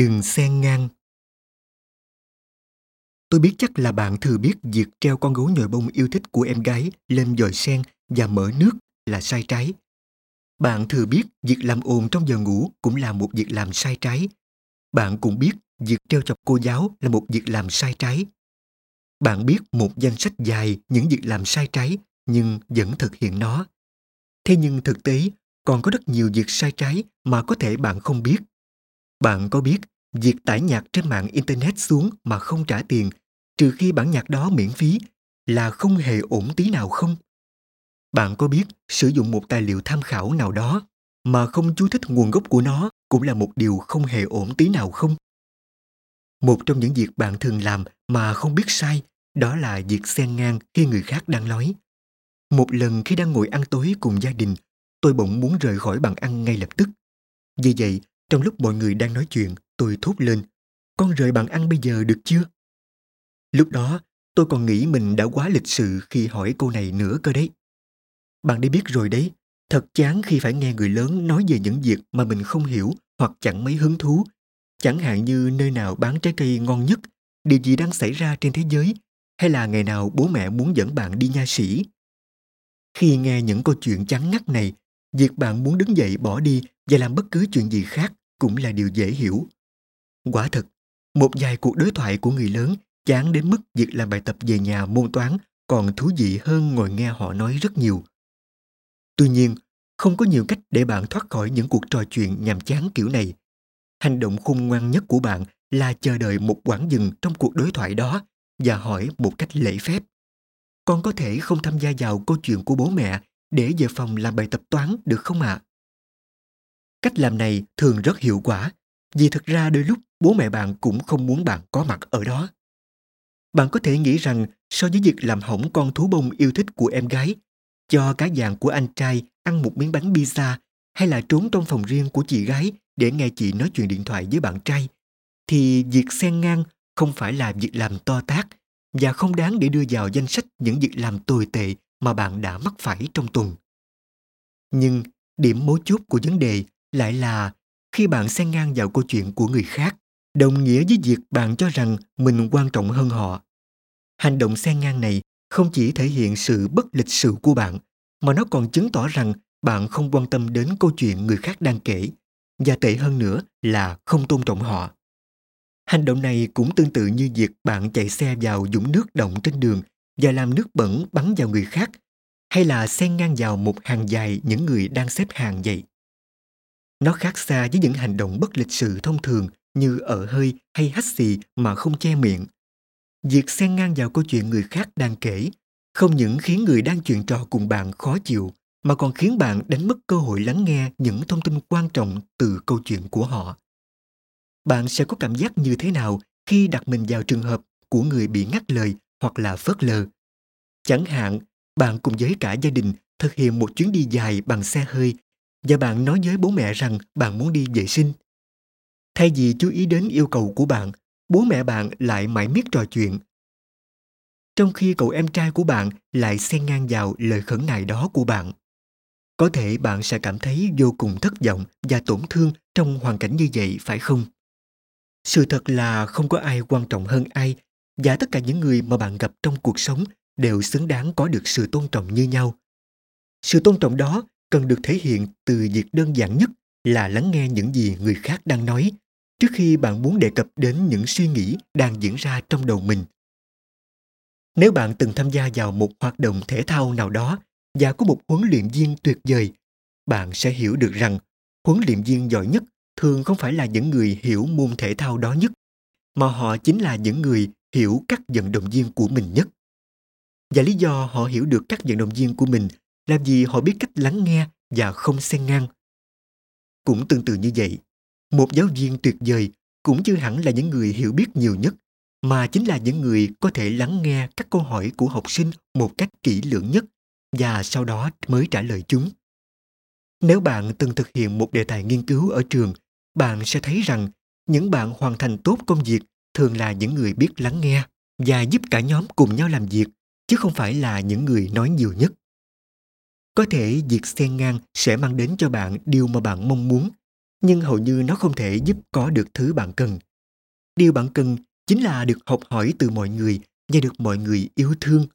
Đừng xen ngang. Tôi biết chắc là bạn thừa biết việc treo con gấu nhồi bông yêu thích của em gái lên dòi sen và mở nước là sai trái. Bạn thừa biết việc làm ồn trong giờ ngủ cũng là một việc làm sai trái. Bạn cũng biết việc treo chọc cô giáo là một việc làm sai trái. Bạn biết một danh sách dài những việc làm sai trái, nhưng vẫn thực hiện nó. Thế nhưng thực tế, còn có rất nhiều việc sai trái mà có thể bạn không biết. Bạn có biết việc tải nhạc trên mạng Internet xuống mà không trả tiền trừ khi bản nhạc đó miễn phí là không hề ổn tí nào không? Bạn có biết sử dụng một tài liệu tham khảo nào đó mà không chú thích nguồn gốc của nó cũng là một điều không hề ổn tí nào không? Một trong những việc bạn thường làm mà không biết sai đó là việc xen ngang khi người khác đang nói. Một lần khi đang ngồi ăn tối cùng gia đình, tôi bỗng muốn rời khỏi bàn ăn ngay lập tức. Vì vậy, trong lúc mọi người đang nói chuyện, tôi thốt lên, con rời bàn ăn bây giờ được chưa? Lúc đó, tôi còn nghĩ mình đã quá lịch sự khi hỏi câu này nữa cơ đấy. Bạn đã biết rồi đấy, thật chán khi phải nghe người lớn nói về những việc mà mình không hiểu hoặc chẳng mấy hứng thú. Chẳng hạn như nơi nào bán trái cây ngon nhất, điều gì đang xảy ra trên thế giới, hay là ngày nào bố mẹ muốn dẫn bạn đi nha sĩ. Khi nghe những câu chuyện chán ngắt này, việc bạn muốn đứng dậy bỏ đi và làm bất cứ chuyện gì khác cũng là điều dễ hiểu. Quả thật, một vài cuộc đối thoại của người lớn chán đến mức việc làm bài tập về nhà môn toán còn thú vị hơn ngồi nghe họ nói rất nhiều. Tuy nhiên, không có nhiều cách để bạn thoát khỏi những cuộc trò chuyện nhàm chán kiểu này. Hành động khôn ngoan nhất của bạn là chờ đợi một quãng dừng trong cuộc đối thoại đó và hỏi một cách lễ phép. Con có thể không tham gia vào câu chuyện của bố mẹ để về phòng làm bài tập toán được không ạ? À? Cách làm này thường rất hiệu quả vì thực ra đôi lúc bố mẹ bạn cũng không muốn bạn có mặt ở đó. Bạn có thể nghĩ rằng so với việc làm hỏng con thú bông yêu thích của em gái, cho cá dạng của anh trai ăn một miếng bánh pizza hay là trốn trong phòng riêng của chị gái để nghe chị nói chuyện điện thoại với bạn trai, thì việc xen ngang không phải là việc làm to tác và không đáng để đưa vào danh sách những việc làm tồi tệ mà bạn đã mắc phải trong tuần. Nhưng điểm mấu chốt của vấn đề lại là, khi bạn xen ngang vào câu chuyện của người khác, đồng nghĩa với việc bạn cho rằng mình quan trọng hơn họ. Hành động xen ngang này không chỉ thể hiện sự bất lịch sự của bạn, mà nó còn chứng tỏ rằng bạn không quan tâm đến câu chuyện người khác đang kể, và tệ hơn nữa là không tôn trọng họ. Hành động này cũng tương tự như việc bạn chạy xe vào dũng nước động trên đường và làm nước bẩn bắn vào người khác, hay là xen ngang vào một hàng dài những người đang xếp hàng vậy nó khác xa với những hành động bất lịch sự thông thường như ở hơi hay hắt xì mà không che miệng. Việc xen ngang vào câu chuyện người khác đang kể không những khiến người đang chuyện trò cùng bạn khó chịu mà còn khiến bạn đánh mất cơ hội lắng nghe những thông tin quan trọng từ câu chuyện của họ. Bạn sẽ có cảm giác như thế nào khi đặt mình vào trường hợp của người bị ngắt lời hoặc là phớt lờ? Chẳng hạn, bạn cùng với cả gia đình thực hiện một chuyến đi dài bằng xe hơi và bạn nói với bố mẹ rằng bạn muốn đi vệ sinh. Thay vì chú ý đến yêu cầu của bạn, bố mẹ bạn lại mãi miết trò chuyện. Trong khi cậu em trai của bạn lại xen ngang vào lời khẩn nài đó của bạn. Có thể bạn sẽ cảm thấy vô cùng thất vọng và tổn thương trong hoàn cảnh như vậy phải không? Sự thật là không có ai quan trọng hơn ai và tất cả những người mà bạn gặp trong cuộc sống đều xứng đáng có được sự tôn trọng như nhau. Sự tôn trọng đó cần được thể hiện từ việc đơn giản nhất là lắng nghe những gì người khác đang nói trước khi bạn muốn đề cập đến những suy nghĩ đang diễn ra trong đầu mình. Nếu bạn từng tham gia vào một hoạt động thể thao nào đó và có một huấn luyện viên tuyệt vời, bạn sẽ hiểu được rằng huấn luyện viên giỏi nhất thường không phải là những người hiểu môn thể thao đó nhất, mà họ chính là những người hiểu các vận động viên của mình nhất. Và lý do họ hiểu được các vận động viên của mình làm gì họ biết cách lắng nghe và không xen ngang. Cũng tương tự như vậy, một giáo viên tuyệt vời cũng chưa hẳn là những người hiểu biết nhiều nhất, mà chính là những người có thể lắng nghe các câu hỏi của học sinh một cách kỹ lưỡng nhất và sau đó mới trả lời chúng. Nếu bạn từng thực hiện một đề tài nghiên cứu ở trường, bạn sẽ thấy rằng những bạn hoàn thành tốt công việc thường là những người biết lắng nghe và giúp cả nhóm cùng nhau làm việc, chứ không phải là những người nói nhiều nhất. Có thể việc xen ngang sẽ mang đến cho bạn điều mà bạn mong muốn, nhưng hầu như nó không thể giúp có được thứ bạn cần. Điều bạn cần chính là được học hỏi từ mọi người và được mọi người yêu thương.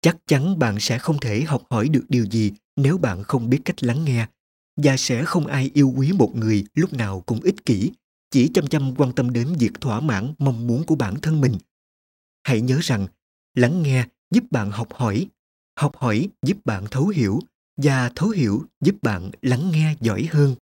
Chắc chắn bạn sẽ không thể học hỏi được điều gì nếu bạn không biết cách lắng nghe và sẽ không ai yêu quý một người lúc nào cũng ích kỷ, chỉ chăm chăm quan tâm đến việc thỏa mãn mong muốn của bản thân mình. Hãy nhớ rằng, lắng nghe giúp bạn học hỏi, học hỏi giúp bạn thấu hiểu và thấu hiểu giúp bạn lắng nghe giỏi hơn.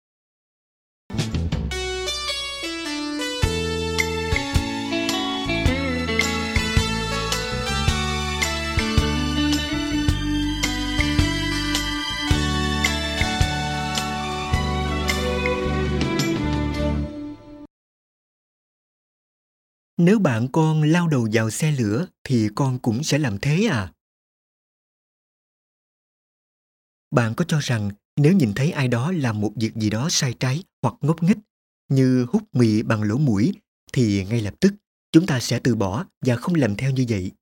Nếu bạn con lao đầu vào xe lửa thì con cũng sẽ làm thế à? Bạn có cho rằng nếu nhìn thấy ai đó làm một việc gì đó sai trái hoặc ngốc nghếch như hút mì bằng lỗ mũi thì ngay lập tức chúng ta sẽ từ bỏ và không làm theo như vậy.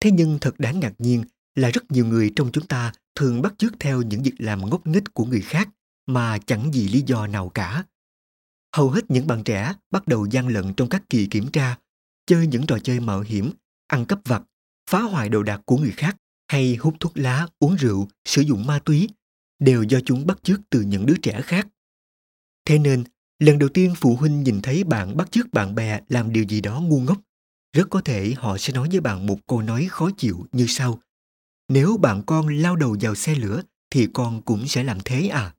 Thế nhưng thật đáng ngạc nhiên là rất nhiều người trong chúng ta thường bắt chước theo những việc làm ngốc nghếch của người khác mà chẳng vì lý do nào cả. Hầu hết những bạn trẻ bắt đầu gian lận trong các kỳ kiểm tra, chơi những trò chơi mạo hiểm, ăn cắp vặt, phá hoại đồ đạc của người khác hay hút thuốc lá, uống rượu, sử dụng ma túy đều do chúng bắt chước từ những đứa trẻ khác. Thế nên, lần đầu tiên phụ huynh nhìn thấy bạn bắt chước bạn bè làm điều gì đó ngu ngốc, rất có thể họ sẽ nói với bạn một câu nói khó chịu như sau. Nếu bạn con lao đầu vào xe lửa thì con cũng sẽ làm thế à?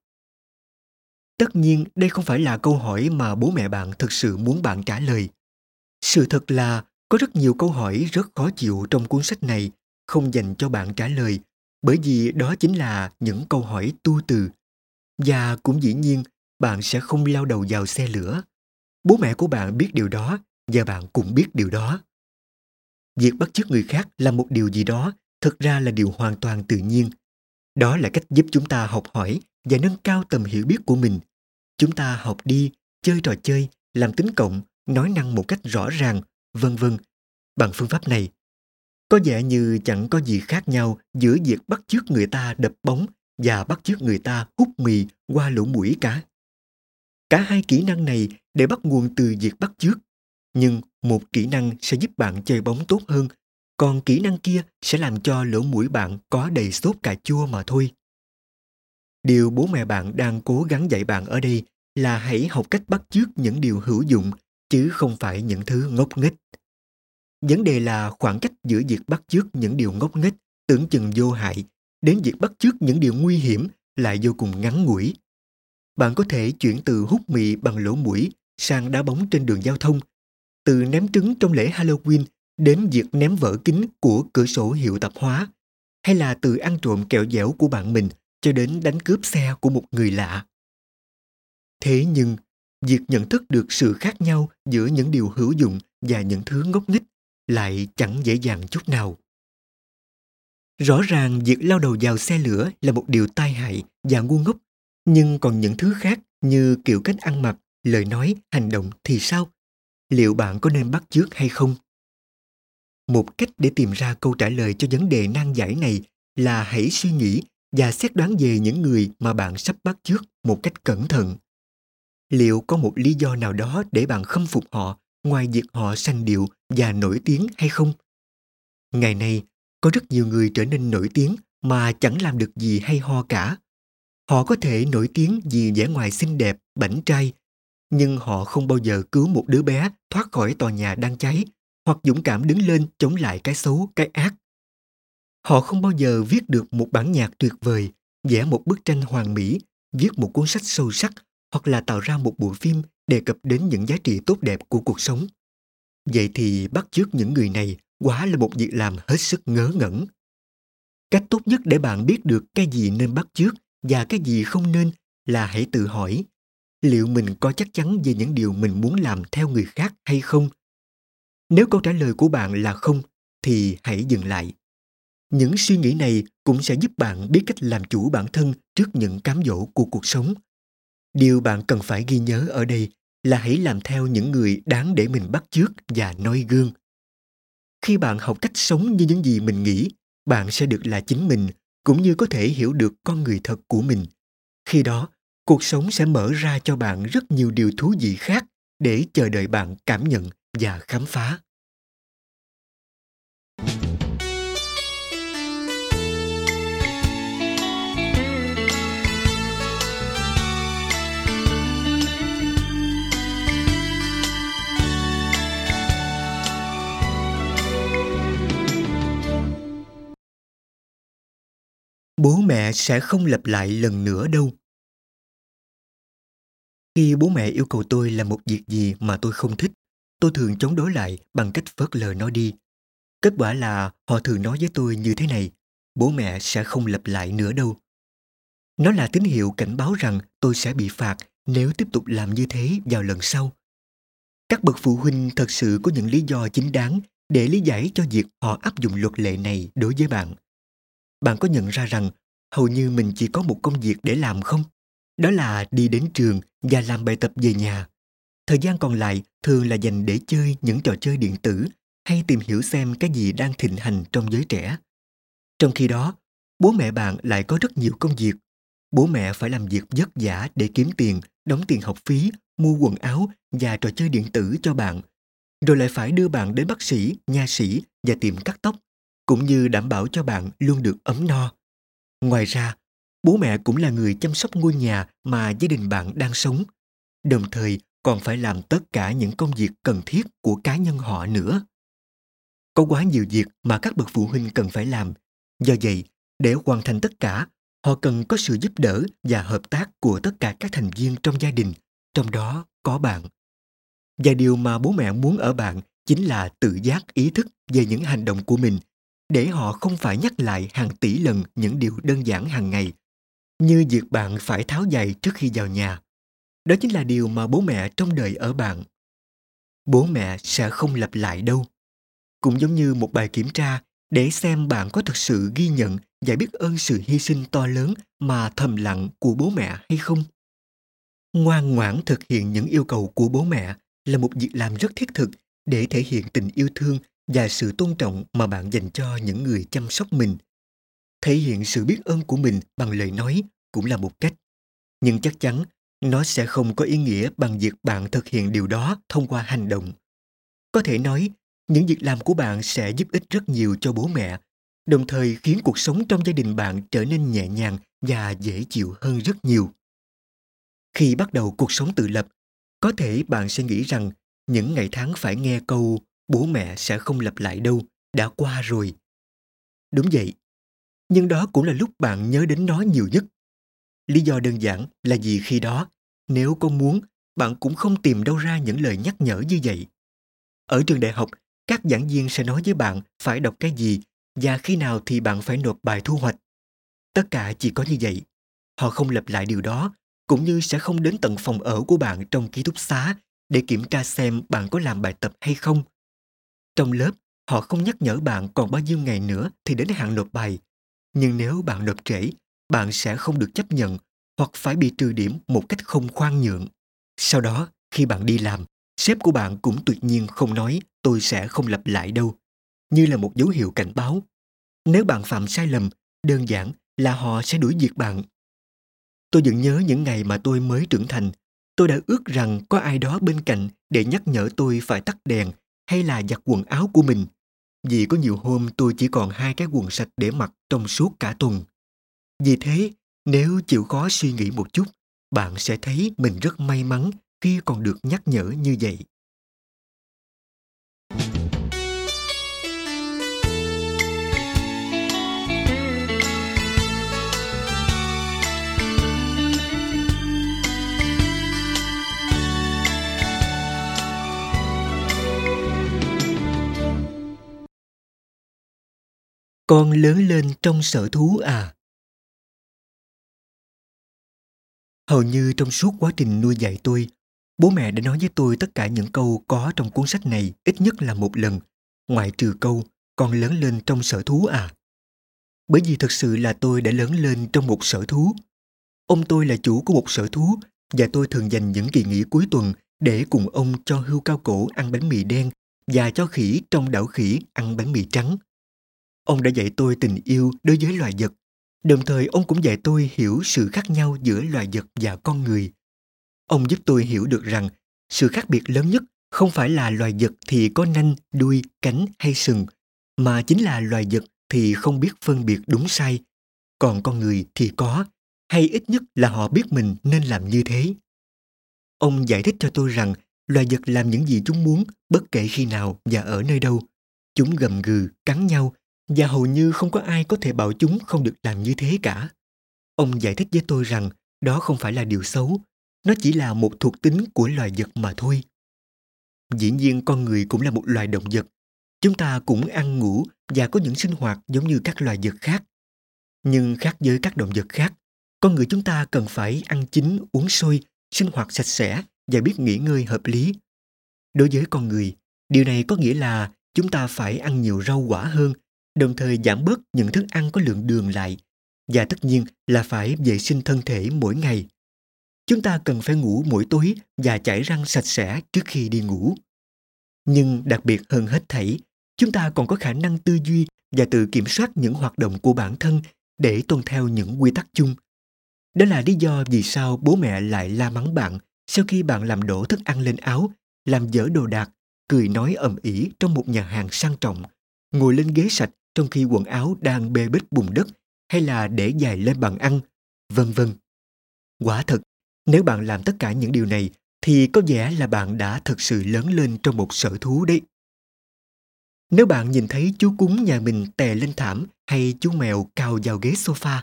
Tất nhiên, đây không phải là câu hỏi mà bố mẹ bạn thực sự muốn bạn trả lời. Sự thật là có rất nhiều câu hỏi rất khó chịu trong cuốn sách này không dành cho bạn trả lời bởi vì đó chính là những câu hỏi tu từ. Và cũng dĩ nhiên, bạn sẽ không lao đầu vào xe lửa. Bố mẹ của bạn biết điều đó và bạn cũng biết điều đó. Việc bắt chước người khác là một điều gì đó thực ra là điều hoàn toàn tự nhiên. Đó là cách giúp chúng ta học hỏi và nâng cao tầm hiểu biết của mình. Chúng ta học đi, chơi trò chơi, làm tính cộng, nói năng một cách rõ ràng, vân vân. Bằng phương pháp này, có vẻ như chẳng có gì khác nhau giữa việc bắt chước người ta đập bóng và bắt chước người ta hút mì qua lỗ mũi cả. Cả hai kỹ năng này đều bắt nguồn từ việc bắt chước. Nhưng một kỹ năng sẽ giúp bạn chơi bóng tốt hơn, còn kỹ năng kia sẽ làm cho lỗ mũi bạn có đầy sốt cà chua mà thôi. Điều bố mẹ bạn đang cố gắng dạy bạn ở đây là hãy học cách bắt chước những điều hữu dụng chứ không phải những thứ ngốc nghếch. Vấn đề là khoảng cách giữa việc bắt chước những điều ngốc nghếch tưởng chừng vô hại đến việc bắt chước những điều nguy hiểm lại vô cùng ngắn ngủi. Bạn có thể chuyển từ hút mì bằng lỗ mũi sang đá bóng trên đường giao thông, từ ném trứng trong lễ Halloween đến việc ném vỡ kính của cửa sổ hiệu tạp hóa, hay là từ ăn trộm kẹo dẻo của bạn mình cho đến đánh cướp xe của một người lạ. Thế nhưng, việc nhận thức được sự khác nhau giữa những điều hữu dụng và những thứ ngốc nghếch lại chẳng dễ dàng chút nào. Rõ ràng việc lao đầu vào xe lửa là một điều tai hại và ngu ngốc, nhưng còn những thứ khác như kiểu cách ăn mặc, lời nói, hành động thì sao? Liệu bạn có nên bắt chước hay không? Một cách để tìm ra câu trả lời cho vấn đề nan giải này là hãy suy nghĩ và xét đoán về những người mà bạn sắp bắt chước một cách cẩn thận. Liệu có một lý do nào đó để bạn khâm phục họ ngoài việc họ sanh điệu và nổi tiếng hay không? Ngày nay, có rất nhiều người trở nên nổi tiếng mà chẳng làm được gì hay ho cả. Họ có thể nổi tiếng vì vẻ ngoài xinh đẹp, bảnh trai, nhưng họ không bao giờ cứu một đứa bé thoát khỏi tòa nhà đang cháy hoặc dũng cảm đứng lên chống lại cái xấu, cái ác. Họ không bao giờ viết được một bản nhạc tuyệt vời, vẽ một bức tranh hoàn mỹ, viết một cuốn sách sâu sắc hoặc là tạo ra một bộ phim đề cập đến những giá trị tốt đẹp của cuộc sống. Vậy thì bắt chước những người này quá là một việc làm hết sức ngớ ngẩn. Cách tốt nhất để bạn biết được cái gì nên bắt chước và cái gì không nên là hãy tự hỏi, liệu mình có chắc chắn về những điều mình muốn làm theo người khác hay không nếu câu trả lời của bạn là không, thì hãy dừng lại những suy nghĩ này cũng sẽ giúp bạn biết cách làm chủ bản thân trước những cám dỗ của cuộc sống điều bạn cần phải ghi nhớ ở đây là hãy làm theo những người đáng để mình bắt chước và noi gương. Khi bạn học cách sống như những gì mình nghĩ, bạn sẽ được là chính mình, cũng như có thể hiểu được con người thật của mình. Khi đó, cuộc sống sẽ mở ra cho bạn rất nhiều điều thú vị khác để chờ đợi bạn cảm nhận và khám phá. Bố mẹ sẽ không lặp lại lần nữa đâu. Khi bố mẹ yêu cầu tôi làm một việc gì mà tôi không thích, tôi thường chống đối lại bằng cách phớt lờ nó đi. Kết quả là họ thường nói với tôi như thế này, bố mẹ sẽ không lặp lại nữa đâu. Nó là tín hiệu cảnh báo rằng tôi sẽ bị phạt nếu tiếp tục làm như thế vào lần sau. Các bậc phụ huynh thật sự có những lý do chính đáng để lý giải cho việc họ áp dụng luật lệ này đối với bạn bạn có nhận ra rằng hầu như mình chỉ có một công việc để làm không? Đó là đi đến trường và làm bài tập về nhà. Thời gian còn lại thường là dành để chơi những trò chơi điện tử hay tìm hiểu xem cái gì đang thịnh hành trong giới trẻ. Trong khi đó, bố mẹ bạn lại có rất nhiều công việc. Bố mẹ phải làm việc vất vả để kiếm tiền, đóng tiền học phí, mua quần áo và trò chơi điện tử cho bạn, rồi lại phải đưa bạn đến bác sĩ, nha sĩ và tiệm cắt tóc cũng như đảm bảo cho bạn luôn được ấm no. Ngoài ra, bố mẹ cũng là người chăm sóc ngôi nhà mà gia đình bạn đang sống, đồng thời còn phải làm tất cả những công việc cần thiết của cá nhân họ nữa. Có quá nhiều việc mà các bậc phụ huynh cần phải làm. Do vậy, để hoàn thành tất cả, họ cần có sự giúp đỡ và hợp tác của tất cả các thành viên trong gia đình, trong đó có bạn. Và điều mà bố mẹ muốn ở bạn chính là tự giác ý thức về những hành động của mình để họ không phải nhắc lại hàng tỷ lần những điều đơn giản hàng ngày, như việc bạn phải tháo giày trước khi vào nhà. Đó chính là điều mà bố mẹ trong đời ở bạn. Bố mẹ sẽ không lặp lại đâu. Cũng giống như một bài kiểm tra để xem bạn có thực sự ghi nhận và biết ơn sự hy sinh to lớn mà thầm lặng của bố mẹ hay không. Ngoan ngoãn thực hiện những yêu cầu của bố mẹ là một việc làm rất thiết thực để thể hiện tình yêu thương và sự tôn trọng mà bạn dành cho những người chăm sóc mình. Thể hiện sự biết ơn của mình bằng lời nói cũng là một cách. Nhưng chắc chắn, nó sẽ không có ý nghĩa bằng việc bạn thực hiện điều đó thông qua hành động. Có thể nói, những việc làm của bạn sẽ giúp ích rất nhiều cho bố mẹ, đồng thời khiến cuộc sống trong gia đình bạn trở nên nhẹ nhàng và dễ chịu hơn rất nhiều. Khi bắt đầu cuộc sống tự lập, có thể bạn sẽ nghĩ rằng những ngày tháng phải nghe câu bố mẹ sẽ không lặp lại đâu, đã qua rồi. Đúng vậy, nhưng đó cũng là lúc bạn nhớ đến nó nhiều nhất. Lý do đơn giản là vì khi đó, nếu có muốn, bạn cũng không tìm đâu ra những lời nhắc nhở như vậy. Ở trường đại học, các giảng viên sẽ nói với bạn phải đọc cái gì và khi nào thì bạn phải nộp bài thu hoạch. Tất cả chỉ có như vậy. Họ không lặp lại điều đó, cũng như sẽ không đến tận phòng ở của bạn trong ký túc xá để kiểm tra xem bạn có làm bài tập hay không trong lớp, họ không nhắc nhở bạn còn bao nhiêu ngày nữa thì đến hạn nộp bài. Nhưng nếu bạn nộp trễ, bạn sẽ không được chấp nhận hoặc phải bị trừ điểm một cách không khoan nhượng. Sau đó, khi bạn đi làm, sếp của bạn cũng tuyệt nhiên không nói tôi sẽ không lặp lại đâu, như là một dấu hiệu cảnh báo. Nếu bạn phạm sai lầm, đơn giản là họ sẽ đuổi việc bạn. Tôi vẫn nhớ những ngày mà tôi mới trưởng thành, tôi đã ước rằng có ai đó bên cạnh để nhắc nhở tôi phải tắt đèn hay là giặt quần áo của mình vì có nhiều hôm tôi chỉ còn hai cái quần sạch để mặc trong suốt cả tuần. Vì thế, nếu chịu khó suy nghĩ một chút, bạn sẽ thấy mình rất may mắn khi còn được nhắc nhở như vậy. Con lớn lên trong sở thú à. Hầu như trong suốt quá trình nuôi dạy tôi, bố mẹ đã nói với tôi tất cả những câu có trong cuốn sách này ít nhất là một lần, ngoại trừ câu con lớn lên trong sở thú à bởi vì thực sự là tôi đã lớn lên trong một sở thú. Ông tôi là chủ của một sở thú và tôi thường dành những kỳ nghỉ cuối tuần để cùng ông cho hươu cao cổ ăn bánh mì đen và cho khỉ trong đảo khỉ ăn bánh mì trắng. Ông đã dạy tôi tình yêu đối với loài vật Đồng thời ông cũng dạy tôi hiểu sự khác nhau giữa loài vật và con người. Ông giúp tôi hiểu được rằng sự khác biệt lớn nhất không phải là loài vật thì có nanh, đuôi, cánh hay sừng, mà chính là loài vật thì không biết phân biệt đúng sai, còn con người thì có, hay ít nhất là họ biết mình nên làm như thế. Ông giải thích cho tôi rằng loài vật làm những gì chúng muốn bất kể khi nào và ở nơi đâu. Chúng gầm gừ, cắn nhau và hầu như không có ai có thể bảo chúng không được làm như thế cả. Ông giải thích với tôi rằng đó không phải là điều xấu, nó chỉ là một thuộc tính của loài vật mà thôi. Dĩ nhiên con người cũng là một loài động vật. Chúng ta cũng ăn ngủ và có những sinh hoạt giống như các loài vật khác. Nhưng khác với các động vật khác, con người chúng ta cần phải ăn chín, uống sôi, sinh hoạt sạch sẽ và biết nghỉ ngơi hợp lý. Đối với con người, điều này có nghĩa là chúng ta phải ăn nhiều rau quả hơn, đồng thời giảm bớt những thức ăn có lượng đường lại và tất nhiên là phải vệ sinh thân thể mỗi ngày. Chúng ta cần phải ngủ mỗi tối và chải răng sạch sẽ trước khi đi ngủ. Nhưng đặc biệt hơn hết thảy, chúng ta còn có khả năng tư duy và tự kiểm soát những hoạt động của bản thân để tuân theo những quy tắc chung. Đó là lý do vì sao bố mẹ lại la mắng bạn sau khi bạn làm đổ thức ăn lên áo, làm dở đồ đạc, cười nói ầm ĩ trong một nhà hàng sang trọng, ngồi lên ghế sạch trong khi quần áo đang bê bết bùn đất hay là để dài lên bàn ăn, vân vân. Quả thật, nếu bạn làm tất cả những điều này thì có vẻ là bạn đã thực sự lớn lên trong một sở thú đấy. Nếu bạn nhìn thấy chú cúng nhà mình tè lên thảm hay chú mèo cào vào ghế sofa,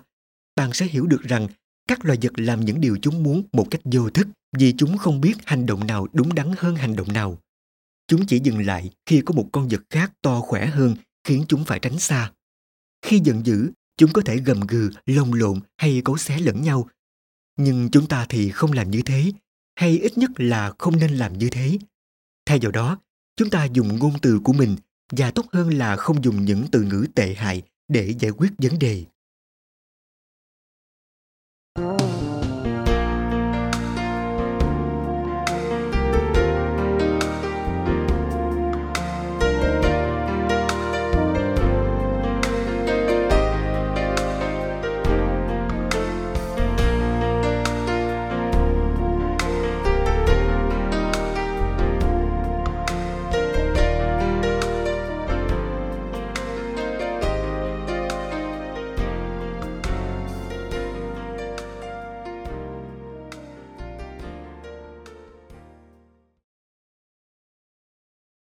bạn sẽ hiểu được rằng các loài vật làm những điều chúng muốn một cách vô thức vì chúng không biết hành động nào đúng đắn hơn hành động nào. Chúng chỉ dừng lại khi có một con vật khác to khỏe hơn khiến chúng phải tránh xa. Khi giận dữ, chúng có thể gầm gừ, lồng lộn hay cấu xé lẫn nhau. Nhưng chúng ta thì không làm như thế, hay ít nhất là không nên làm như thế. Thay vào đó, chúng ta dùng ngôn từ của mình và tốt hơn là không dùng những từ ngữ tệ hại để giải quyết vấn đề.